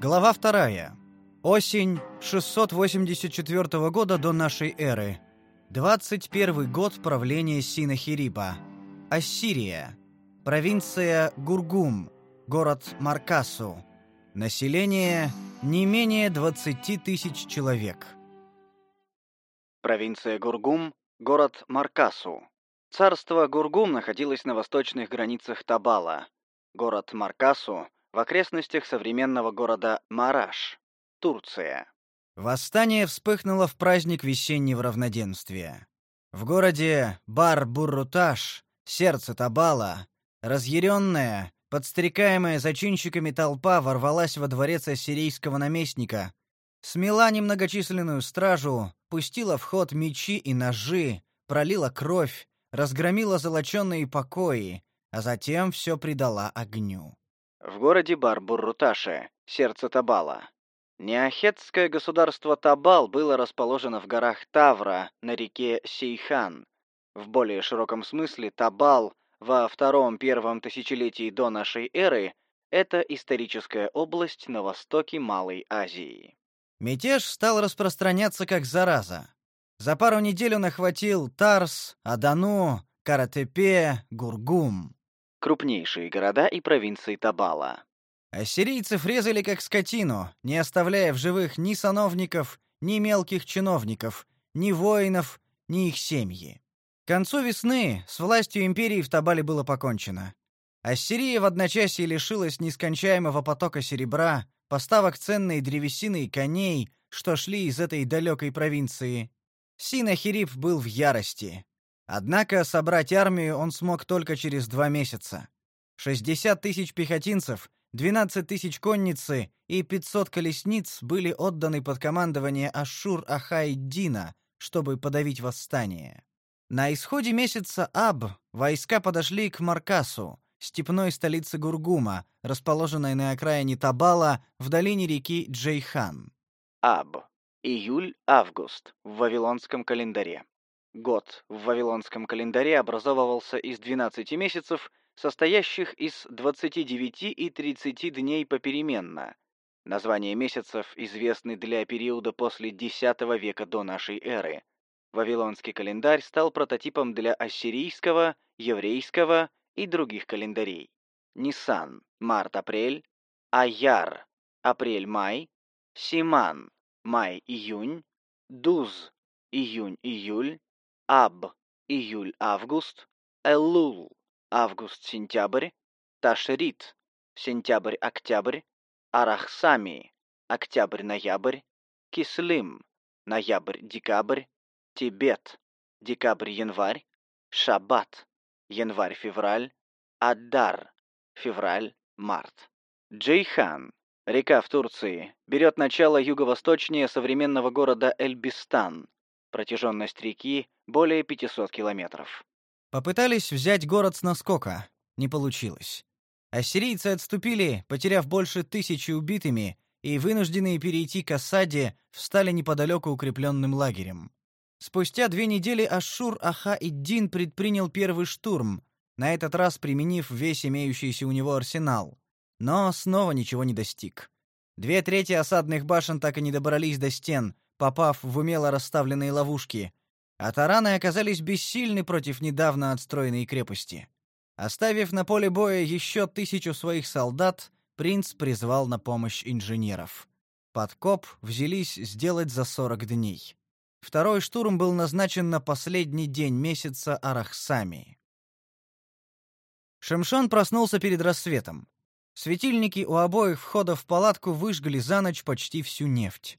Глава вторая. Осень 684 года до нашей эры. 21 год правления Синахириба. Ассирия. Провинция Гургум. Город Маркасу. Население не менее 20 тысяч человек. Провинция Гургум, город Маркасу. Царство Гургум находилось на восточных границах Табала. Город Маркасу в окрестностях современного города Мараш, Турция. Восстание вспыхнуло в праздник весеннего равноденствия. В городе Бар-Бурруташ, сердце Табала, разъяренная, подстрекаемая зачинщиками толпа ворвалась во дворец ассирийского наместника, смела немногочисленную стражу, пустила в ход мечи и ножи, пролила кровь, разгромила золоченные покои, а затем все предала огню. В городе Бар-Бурруташе, сердце Табала. Неохетское государство Табал было расположено в горах Тавра на реке Сейхан. В более широком смысле Табал во втором-первом тысячелетии до нашей эры это историческая область на востоке Малой Азии. Мятеж стал распространяться как зараза. За пару недель он охватил Тарс, Адану, Каратепе, Гургум. Крупнейшие города и провинции Табала. Ассирийцев резали как скотину, не оставляя в живых ни сановников, ни мелких чиновников, ни воинов, ни их семьи. К концу весны с властью империи в Табале было покончено. Ассирия в одночасье лишилась нескончаемого потока серебра, поставок ценной древесины и коней, что шли из этой далекой провинции. Синахирип был в ярости. Однако собрать армию он смог только через два месяца. 60 тысяч пехотинцев, 12 тысяч конницы и 500 колесниц были отданы под командование Ашур-Ахайдина, чтобы подавить восстание. На исходе месяца Аб войска подошли к Маркасу, степной столице Гургума, расположенной на окраине Табала в долине реки Джейхан. Аб. Июль-август в вавилонском календаре. Год в вавилонском календаре образовывался из 12 месяцев, состоящих из 29 и 30 дней попеременно. Названия месяцев известны для периода после X века до нашей эры. Вавилонский календарь стал прототипом для ассирийского, еврейского и других календарей. Нисан – март-апрель, Аяр – апрель-май, Симан – май-июнь, Дуз – июнь-июль, Аб – июль-август, Эллул – август-сентябрь, Ташрит – сентябрь-октябрь, Арахсами – октябрь-ноябрь, Кислим – ноябрь-декабрь, Тибет – декабрь-январь, Шаббат – январь-февраль, Аддар – февраль-март. Джейхан – река в Турции, берет начало юго-восточнее современного города Эльбистан. Протяженность реки более 500 километров. Попытались взять город с наскока. Не получилось. Ассирийцы отступили, потеряв больше тысячи убитыми, и вынужденные перейти к осаде встали неподалеку укрепленным лагерем. Спустя две недели Ашур-Аха-Иддин предпринял первый штурм, на этот раз применив весь имеющийся у него арсенал. Но снова ничего не достиг. Две трети осадных башен так и не добрались до стен, попав в умело расставленные ловушки, а тараны оказались бессильны против недавно отстроенной крепости. Оставив на поле боя еще тысячу своих солдат, принц призвал на помощь инженеров. Подкоп взялись сделать за 40 дней. Второй штурм был назначен на последний день месяца Арахсами. Шемшон проснулся перед рассветом. Светильники у обоих входов в палатку выжгли за ночь почти всю нефть.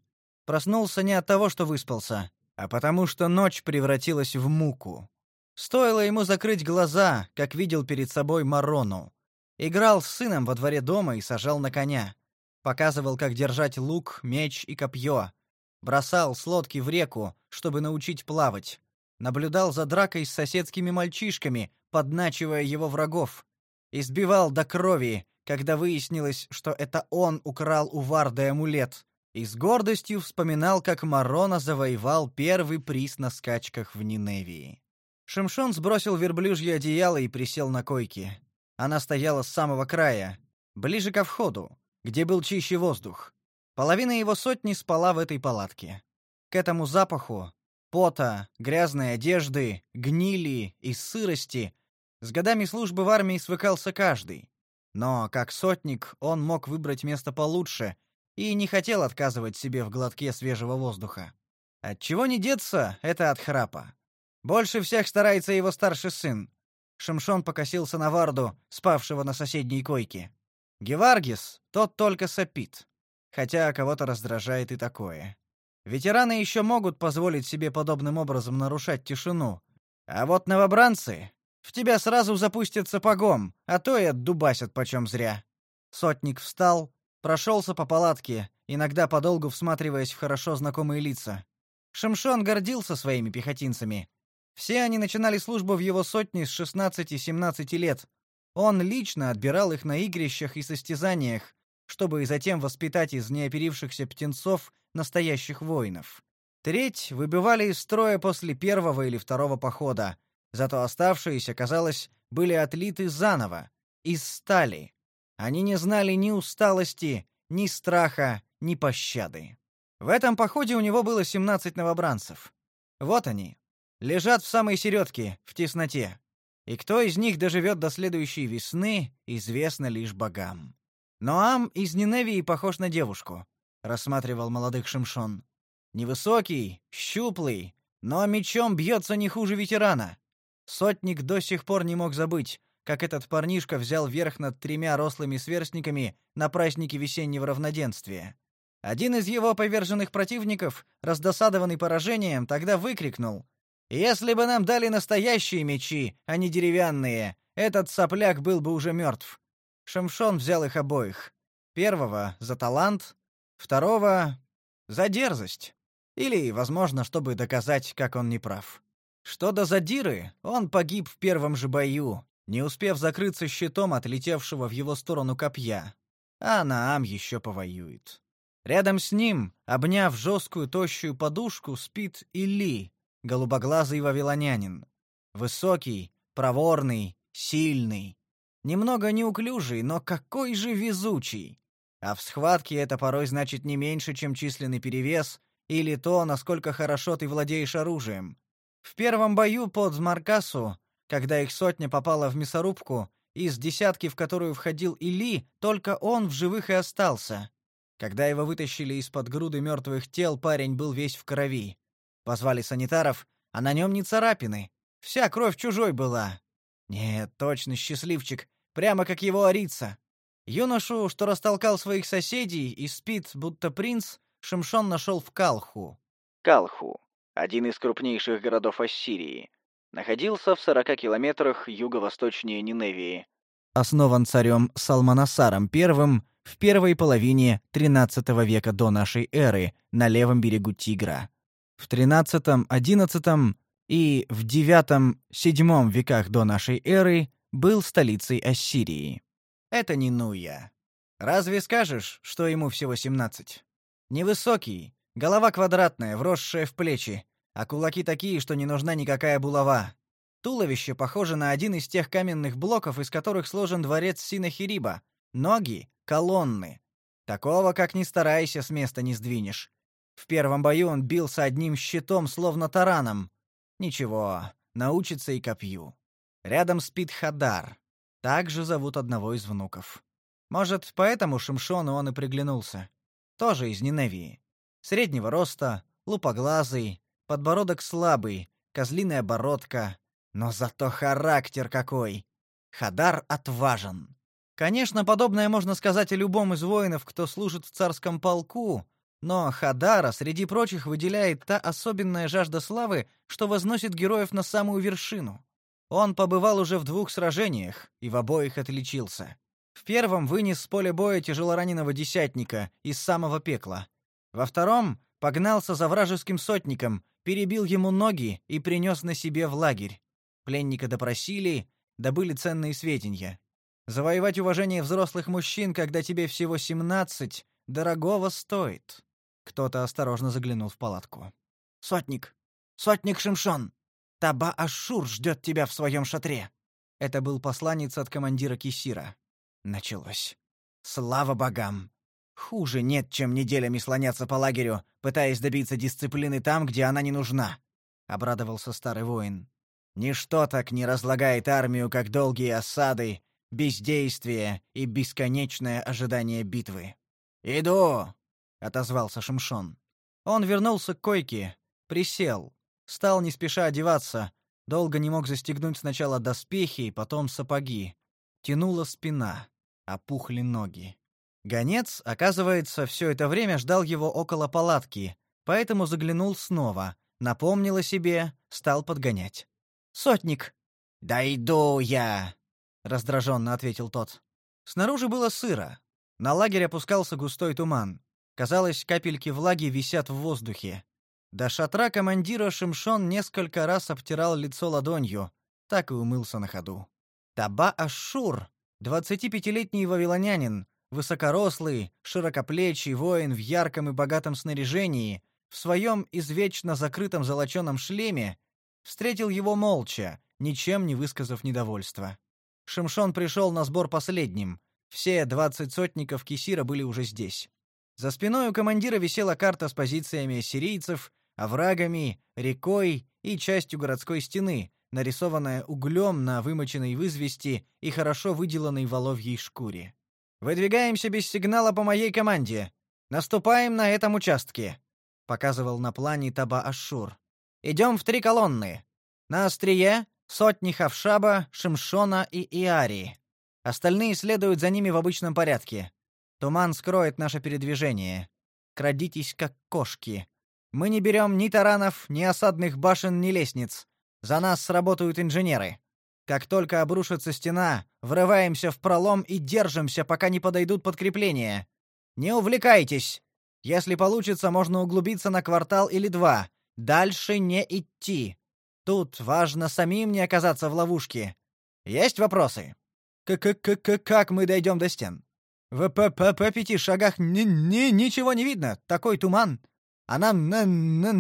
Проснулся не от того, что выспался, а потому что ночь превратилась в муку. Стоило ему закрыть глаза, как видел перед собой Марону. Играл с сыном во дворе дома и сажал на коня. Показывал, как держать лук, меч и копье. Бросал с лодки в реку, чтобы научить плавать. Наблюдал за дракой с соседскими мальчишками, подначивая его врагов. Избивал до крови, когда выяснилось, что это он украл у Варды амулет, и с гордостью вспоминал, как Марона завоевал первый приз на скачках в Ниневии. Шимшон сбросил верблюжье одеяло и присел на койке. Она стояла с самого края, ближе ко входу, где был чище воздух. Половина его сотни спала в этой палатке. К этому запаху пота, грязной одежды, гнили и сырости с годами службы в армии свыкался каждый. Но как сотник он мог выбрать место получше и не хотел отказывать себе в глотке свежего воздуха. От чего не деться, это от храпа. Больше всех старается его старший сын. Шимшон покосился на Варду, спавшего на соседней койке. Геваргис, тот только сопит. Хотя кого-то раздражает и такое. Ветераны еще могут позволить себе подобным образом нарушать тишину. А вот новобранцы в тебя сразу запустят сапогом, а то и отдубасят почем зря. Сотник встал, прошелся по палатке, иногда подолгу всматриваясь в хорошо знакомые лица. Шимшон гордился своими пехотинцами. Все они начинали службу в его сотне с 16-17 лет. Он лично отбирал их на игрищах и состязаниях, чтобы затем воспитать из неоперившихся птенцов настоящих воинов. Треть выбивали из строя после первого или второго похода, зато оставшиеся, казалось, были отлиты заново, из стали. Они не знали ни усталости, ни страха, ни пощады. В этом походе у него было 17 новобранцев. Вот они, лежат в самой середке, в тесноте. И кто из них доживет до следующей весны, известно лишь богам. Ноам из Ниневии похож на девушку, рассматривал молодых Шимшон. Невысокий, щуплый, но мечом бьется не хуже ветерана. Сотник до сих пор не мог забыть, как этот парнишка взял верх над тремя рослыми сверстниками на празднике весеннего равноденствия. Один из его поверженных противников, раздосадованный поражением, тогда выкрикнул: "Если бы нам дали настоящие мечи, а не деревянные, этот сопляк был бы уже мертв. Шамшон взял их обоих. Первого за талант, второго за дерзость. Или, возможно, чтобы доказать, как он не прав. Что до Задиры, он погиб в первом же бою, не успев закрыться щитом от летевшего в его сторону копья. А Наам еще повоюет. Рядом с ним, обняв жесткую тощую подушку, спит Или, голубоглазый вавилонянин. Высокий, проворный, сильный, Немного неуклюжий, но какой же везучий. А в схватке это порой значит не меньше, чем численный перевес или то, насколько хорошо ты владеешь оружием. В первом бою под Маркасу, когда их сотня попала в мясорубку, из десятки, в которую входил Или, только он в живых и остался. Когда его вытащили из-под груды мертвых тел, парень был весь в крови. Позвали санитаров, а на нем не царапины. Вся кровь чужой была. Нет, точно счастливчик, прямо как его арица. Юношу, что растолкал своих соседей и спит, будто принц, Шимшон нашел в Калху. Калху — один из крупнейших городов Ассирии. Находился в 40 километрах юго-восточнее Ниневии. Основан царем Салманасаром I в первой половине XIII века до нашей эры на левом берегу Тигра. В XIII-XI и в IX-VII веках до нашей эры был столицей Ассирии. Это не Нуя. Разве скажешь, что ему всего 17? Невысокий, голова квадратная, вросшая в плечи, а кулаки такие, что не нужна никакая булава. Туловище похоже на один из тех каменных блоков, из которых сложен дворец Синахириба. Ноги — колонны. Такого, как ни старайся, с места не сдвинешь. В первом бою он бился одним щитом, словно тараном, Ничего, научится и копью. Рядом спит Хадар. Также зовут одного из внуков. Может, поэтому Шимшону он и приглянулся. Тоже из Ниневии. Среднего роста, лупоглазый, подбородок слабый, козлиная бородка. Но зато характер какой! Хадар отважен. Конечно, подобное можно сказать о любом из воинов, кто служит в царском полку, но Хадара среди прочих выделяет та особенная жажда славы, что возносит героев на самую вершину. Он побывал уже в двух сражениях и в обоих отличился. В первом вынес с поля боя тяжелораненого десятника из самого пекла. Во втором погнался за вражеским сотником, перебил ему ноги и принес на себе в лагерь. Пленника допросили, добыли ценные сведения. Завоевать уважение взрослых мужчин, когда тебе всего семнадцать, дорогого стоит. Кто-то осторожно заглянул в палатку. «Сотник! Сотник Шимшон! Таба Ашур ждет тебя в своем шатре!» Это был посланец от командира Кисира. Началось. Слава богам! Хуже нет, чем неделями слоняться по лагерю, пытаясь добиться дисциплины там, где она не нужна, обрадовался старый воин. Ничто так не разлагает армию, как долгие осады, бездействие и бесконечное ожидание битвы. Иду, отозвался Шимшон. Он вернулся к койке, присел, стал не спеша одеваться, долго не мог застегнуть сначала доспехи, потом сапоги. Тянула спина, опухли ноги. Гонец, оказывается, все это время ждал его около палатки, поэтому заглянул снова, напомнил о себе, стал подгонять. «Сотник!» «Да иду я!» — раздраженно ответил тот. Снаружи было сыро. На лагерь опускался густой туман. Казалось, капельки влаги висят в воздухе. До шатра командира Шимшон несколько раз обтирал лицо ладонью, так и умылся на ходу. Таба Ашур, 25-летний вавилонянин, Высокорослый, широкоплечий воин в ярком и богатом снаряжении, в своем извечно закрытом золоченом шлеме, встретил его молча, ничем не высказав недовольства. Шимшон пришел на сбор последним. Все двадцать сотников Кисира были уже здесь. За спиной у командира висела карта с позициями сирийцев, оврагами, рекой и частью городской стены, нарисованная углем на вымоченной в извести и хорошо выделанной воловьей шкуре. Выдвигаемся без сигнала по моей команде. Наступаем на этом участке, показывал на плане Таба Ашур. Идем в три колонны. На острие сотни Хавшаба, Шимшона и Иари. Остальные следуют за ними в обычном порядке. Туман скроет наше передвижение. Крадитесь как кошки. Мы не берем ни таранов, ни осадных башен, ни лестниц. За нас сработают инженеры. Как только обрушится стена, врываемся в пролом и держимся, пока не подойдут подкрепления. Не увлекайтесь. Если получится, можно углубиться на квартал или два. Дальше не идти. Тут важно самим не оказаться в ловушке. Есть вопросы? Как мы дойдем до стен? В по по по пяти шагах ни ни ничего не видно. Такой туман. А нам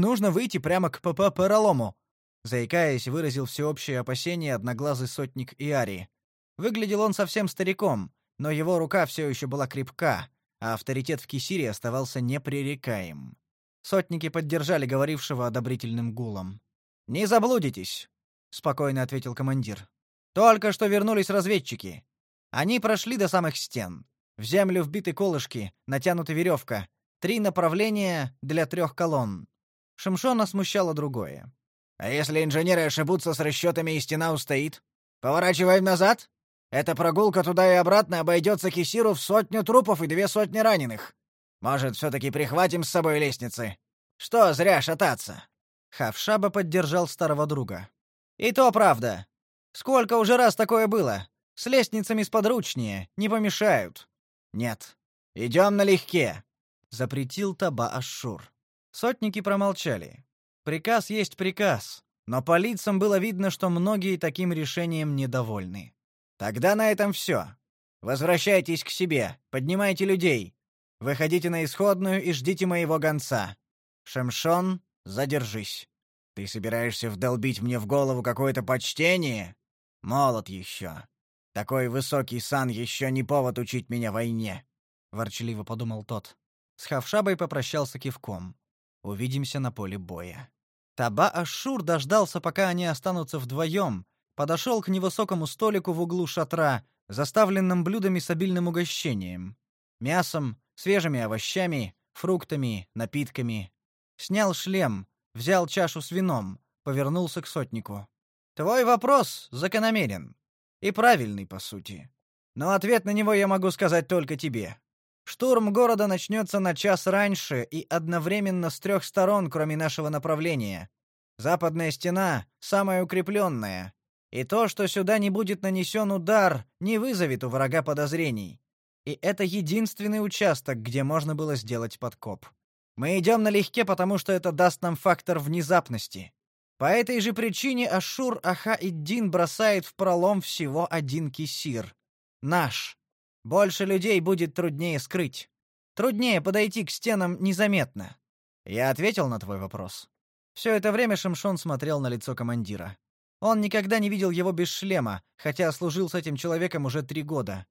нужно выйти прямо к по по пролому заикаясь, выразил всеобщее опасение одноглазый сотник Иари. Выглядел он совсем стариком, но его рука все еще была крепка, а авторитет в Кисире оставался непререкаем. Сотники поддержали говорившего одобрительным гулом. «Не заблудитесь», — спокойно ответил командир. «Только что вернулись разведчики. Они прошли до самых стен. В землю вбиты колышки, натянута веревка. Три направления для трех колонн». Шимшона смущало другое. А если инженеры ошибутся с расчетами и стена устоит? Поворачиваем назад? Эта прогулка туда и обратно обойдется Кисиру в сотню трупов и две сотни раненых. Может, все-таки прихватим с собой лестницы? Что зря шататься?» Хавшаба поддержал старого друга. «И то правда. Сколько уже раз такое было? С лестницами сподручнее, не помешают». «Нет. Идем налегке», — запретил Таба Ашур. Сотники промолчали. Приказ есть приказ, но по лицам было видно, что многие таким решением недовольны. Тогда на этом все. Возвращайтесь к себе, поднимайте людей. Выходите на исходную и ждите моего гонца. Шемшон, задержись. Ты собираешься вдолбить мне в голову какое-то почтение? Молод еще. Такой высокий сан еще не повод учить меня войне, ворчливо подумал тот. С Хавшабой попрощался кивком. Увидимся на поле боя. Таба Ашур дождался, пока они останутся вдвоем, подошел к невысокому столику в углу шатра, заставленном блюдами с обильным угощением: мясом, свежими овощами, фруктами, напитками. Снял шлем, взял чашу с вином, повернулся к сотнику. Твой вопрос закономерен и правильный по сути. Но ответ на него я могу сказать только тебе. Штурм города начнется на час раньше и одновременно с трех сторон, кроме нашего направления. Западная стена самая укрепленная, и то, что сюда не будет нанесен удар, не вызовет у врага подозрений. И это единственный участок, где можно было сделать подкоп. Мы идем налегке, потому что это даст нам фактор внезапности. По этой же причине Ашур Аха-Иддин бросает в пролом всего один кисир. Наш. Больше людей будет труднее скрыть. Труднее подойти к стенам незаметно. Я ответил на твой вопрос. Все это время Шимшон смотрел на лицо командира. Он никогда не видел его без шлема, хотя служил с этим человеком уже три года.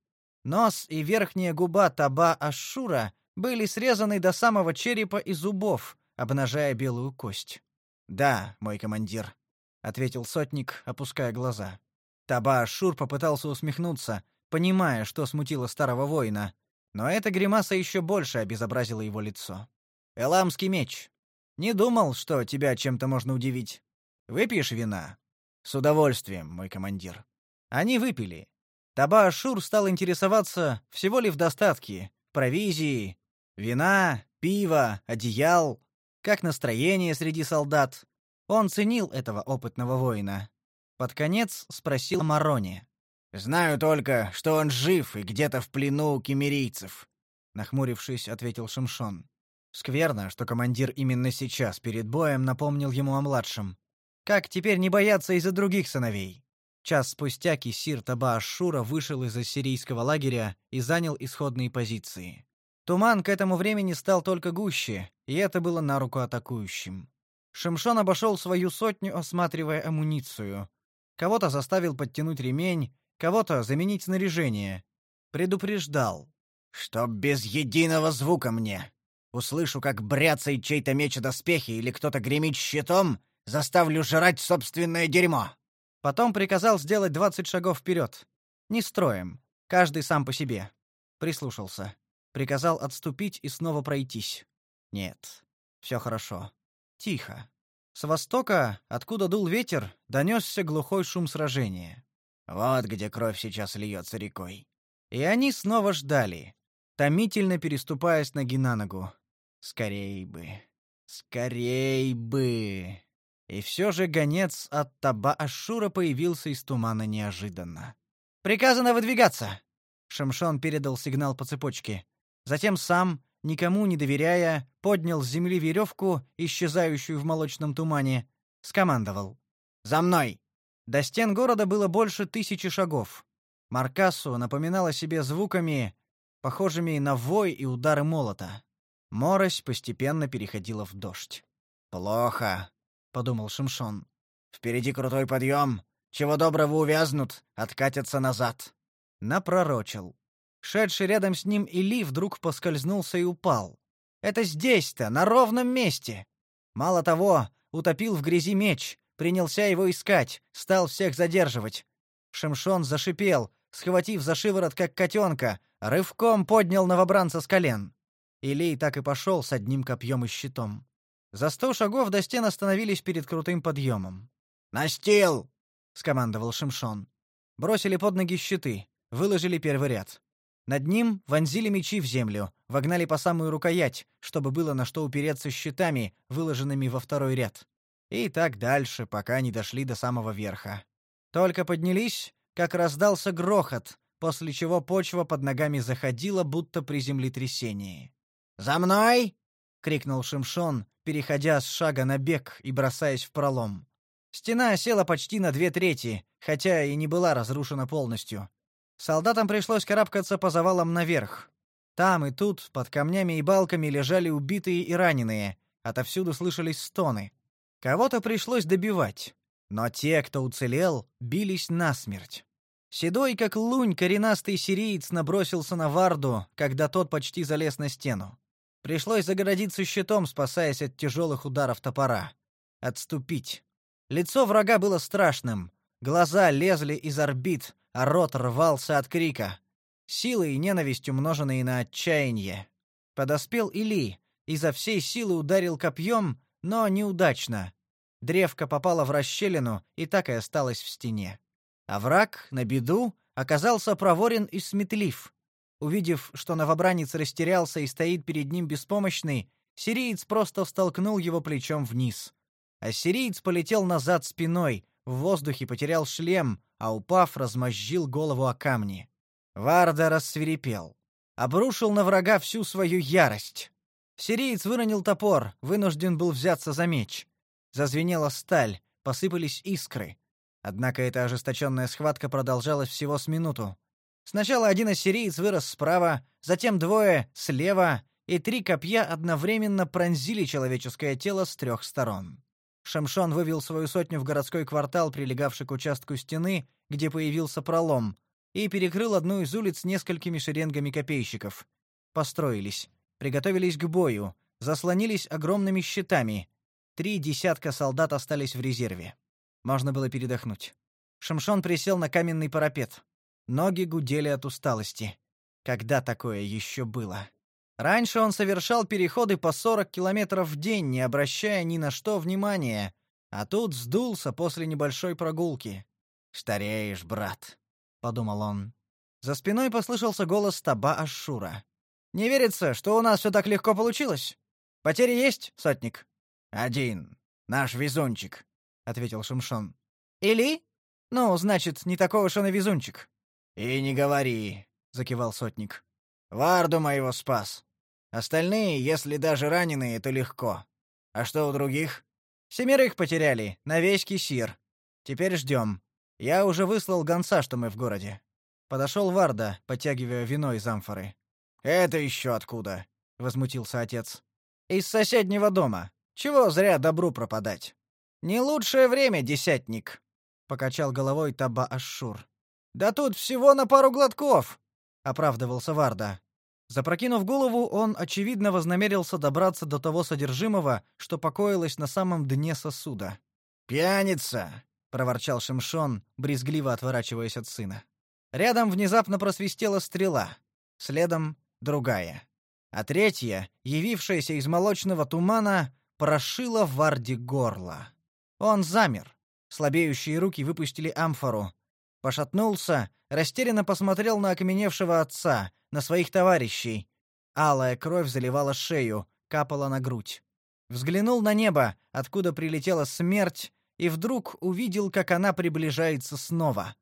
Нос и верхняя губа Таба Ашура были срезаны до самого черепа и зубов, обнажая белую кость. "Да, мой командир", ответил сотник, опуская глаза. Таба Ашур попытался усмехнуться, понимая, что смутило старого воина, но эта гримаса еще больше обезобразила его лицо. Эламский меч. Не думал, что тебя чем-то можно удивить. Выпьешь вина? С удовольствием, мой командир. Они выпили. Таба Ашур стал интересоваться, всего ли в достатке провизии, вина, пива, одеял, как настроение среди солдат. Он ценил этого опытного воина. Под конец спросил Марони. «Знаю только, что он жив и где-то в плену у кемерийцев», — нахмурившись, ответил Шимшон. Скверно, что командир именно сейчас, перед боем, напомнил ему о младшем. Как теперь не бояться из-за других сыновей? Час спустя Кисир Таба Ашура вышел из ассирийского лагеря и занял исходные позиции. Туман к этому времени стал только гуще, и это было на руку атакующим. Шимшон обошел свою сотню, осматривая амуницию. Кого-то заставил подтянуть ремень, кого-то заменить снаряжение. Предупреждал. «Чтоб без единого звука мне! Услышу, как бряцает чей-то меч о доспехи или кто-то гремит щитом, заставлю жрать собственное дерьмо!» Потом приказал сделать двадцать шагов вперед. Не строем, каждый сам по себе. Прислушался приказал отступить и снова пройтись. Нет, все хорошо. Тихо. С востока, откуда дул ветер, донесся глухой шум сражения. Вот где кровь сейчас льется рекой. И они снова ждали, томительно переступая с ноги на ногу. Скорей бы. Скорей бы. И все же гонец от Таба Ашура появился из тумана неожиданно. «Приказано выдвигаться!» Шамшон передал сигнал по цепочке. Затем сам, никому не доверяя, поднял с земли веревку, исчезающую в молочном тумане, скомандовал: "За мной!" До стен города было больше тысячи шагов. Маркасу напоминала себе звуками, похожими на вой и удары молота. Морось постепенно переходила в дождь. "Плохо", подумал Шимшон. "Впереди крутой подъем. Чего доброго увязнут, откатятся назад". Напророчил. Шедший рядом с ним Или вдруг поскользнулся и упал. Это здесь-то, на ровном месте. Мало того, утопил в грязи меч, принялся его искать, стал всех задерживать. Шимшон зашипел, схватив за шиворот как котенка, рывком поднял новобранца с колен. Илей так и пошел с одним копьем и щитом. За сто шагов до стен остановились перед крутым подъемом. «Настил!» — скомандовал Шимшон. Бросили под ноги щиты, выложили первый ряд. Над ним вонзили мечи в землю, вогнали по самую рукоять, чтобы было на что упереться щитами, выложенными во второй ряд. И так дальше, пока не дошли до самого верха. Только поднялись, как раздался грохот, после чего почва под ногами заходила, будто при землетрясении. «За мной!» — крикнул Шимшон, переходя с шага на бег и бросаясь в пролом. Стена осела почти на две трети, хотя и не была разрушена полностью. Солдатам пришлось карабкаться по завалам наверх. Там и тут, под камнями и балками, лежали убитые и раненые. Отовсюду слышались стоны. Кого-то пришлось добивать. Но те, кто уцелел, бились насмерть. Седой, как лунь, коренастый сириец набросился на Варду, когда тот почти залез на стену. Пришлось загородиться щитом, спасаясь от тяжелых ударов топора. Отступить. Лицо врага было страшным. Глаза лезли из орбит, а рот рвался от крика. Силой и ненависть, умноженные на отчаяние. Подоспел Или, и за всей силы ударил копьем, но неудачно. Древко попало в расщелину и так и осталось в стене. А враг, на беду, оказался проворен и сметлив. Увидев, что новобранец растерялся и стоит перед ним беспомощный, сириец просто столкнул его плечом вниз. А сириец полетел назад спиной, в воздухе потерял шлем, а упав, размозжил голову о камни. Варда рассверепел. Обрушил на врага всю свою ярость. Сириец выронил топор, вынужден был взяться за меч. Зазвенела сталь, посыпались искры. Однако эта ожесточенная схватка продолжалась всего с минуту. Сначала один ассириец вырос справа, затем двое слева, и три копья одновременно пронзили человеческое тело с трех сторон. Шамшон вывел свою сотню в городской квартал, прилегавший к участку стены, где появился пролом, и перекрыл одну из улиц несколькими шеренгами копейщиков. Построились, приготовились к бою, заслонились огромными щитами. Три десятка солдат остались в резерве. Можно было передохнуть. Шамшон присел на каменный парапет. Ноги гудели от усталости. Когда такое еще было? Раньше он совершал переходы по 40 километров в день, не обращая ни на что внимания, а тут сдулся после небольшой прогулки. «Стареешь, брат», — подумал он. За спиной послышался голос Таба Ашура. «Не верится, что у нас все так легко получилось? Потери есть, сотник?» «Один. Наш везунчик», — ответил Шимшон. «Или? Ну, значит, не такой уж он и везунчик». «И не говори», — закивал сотник. «Варду моего спас. Остальные, если даже раненые, то легко. А что у других?» «Семерых потеряли, на весь кисир. Теперь ждем. Я уже выслал гонца, что мы в городе. Подошел Варда, подтягивая вино из амфоры. Это еще откуда? возмутился отец. Из соседнего дома. Чего зря добру пропадать? Не лучшее время, десятник, покачал головой Таба Ашшур. Да тут всего на пару глотков, оправдывался Варда. Запрокинув голову, он очевидно вознамерился добраться до того содержимого, что покоилось на самом дне сосуда. Пьяница, проворчал Шимшон, брезгливо отворачиваясь от сына. Рядом внезапно просвистела стрела, следом другая, а третья, явившаяся из молочного тумана, прошила Варди горло. Он замер. Слабеющие руки выпустили амфору. Пошатнулся, растерянно посмотрел на окаменевшего отца, на своих товарищей. Алая кровь заливала шею, капала на грудь. Взглянул на небо, откуда прилетела смерть, и вдруг увидел, как она приближается снова.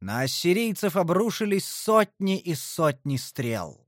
На ассирийцев обрушились сотни и сотни стрел.